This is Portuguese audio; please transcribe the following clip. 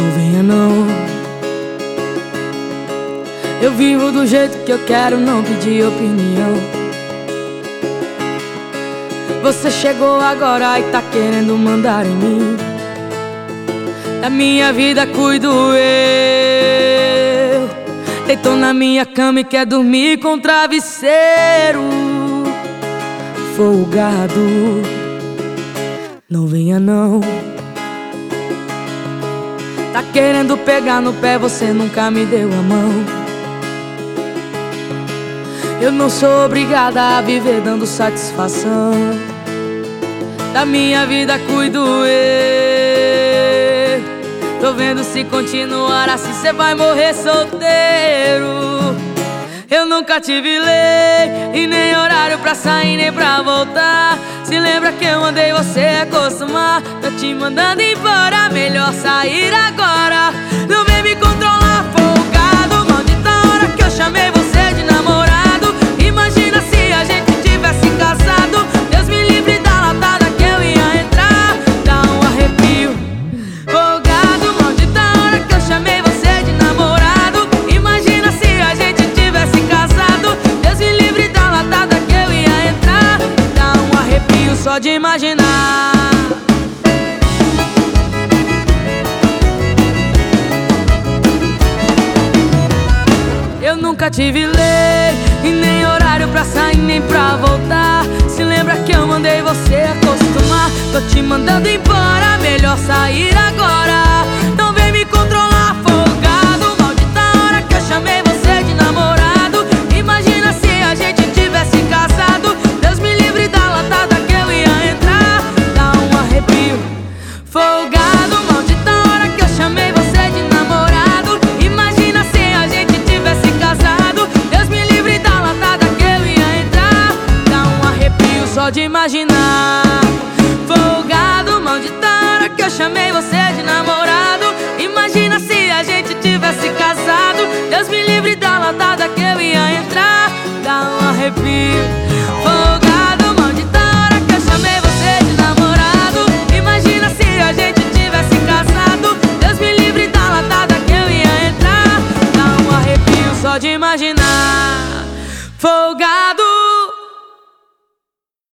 venha não. Eu vivo do jeito que eu quero, não pedir opinião. Você chegou agora e tá querendo mandar em mim. Da minha vida cuido eu. Deitou na minha cama e quer dormir com travesseiro. Folgado, não venha não. Tá querendo pegar no pé, você nunca me deu a mão. Eu não sou obrigada a viver dando satisfação. Da minha vida cuido eu. Tô vendo se continuar assim, cê vai morrer solteiro. Eu nunca tive lei e nem pra sair nem pra voltar. Se lembra que eu mandei você acostumar Tô te mandando embora, melhor sair agora Não vem me controlar, arrepio só de imaginar. Eu nunca tive lei e nem horário pra sair nem pra voltar. Se lembra que eu mandei você acostumar? Tô te mandando embora, melhor sair só de imaginar. Folgado, maldita hora que eu chamei você de namorado. Imagina se a gente tivesse casado. Deus me livre da latada que eu ia entrar. Dá um arrepio. Folgado, maldita hora que eu chamei você de namorado. Imagina se a gente tivesse casado. Deus me livre da latada que eu ia entrar. Dá um arrepio só de imaginar. Folgado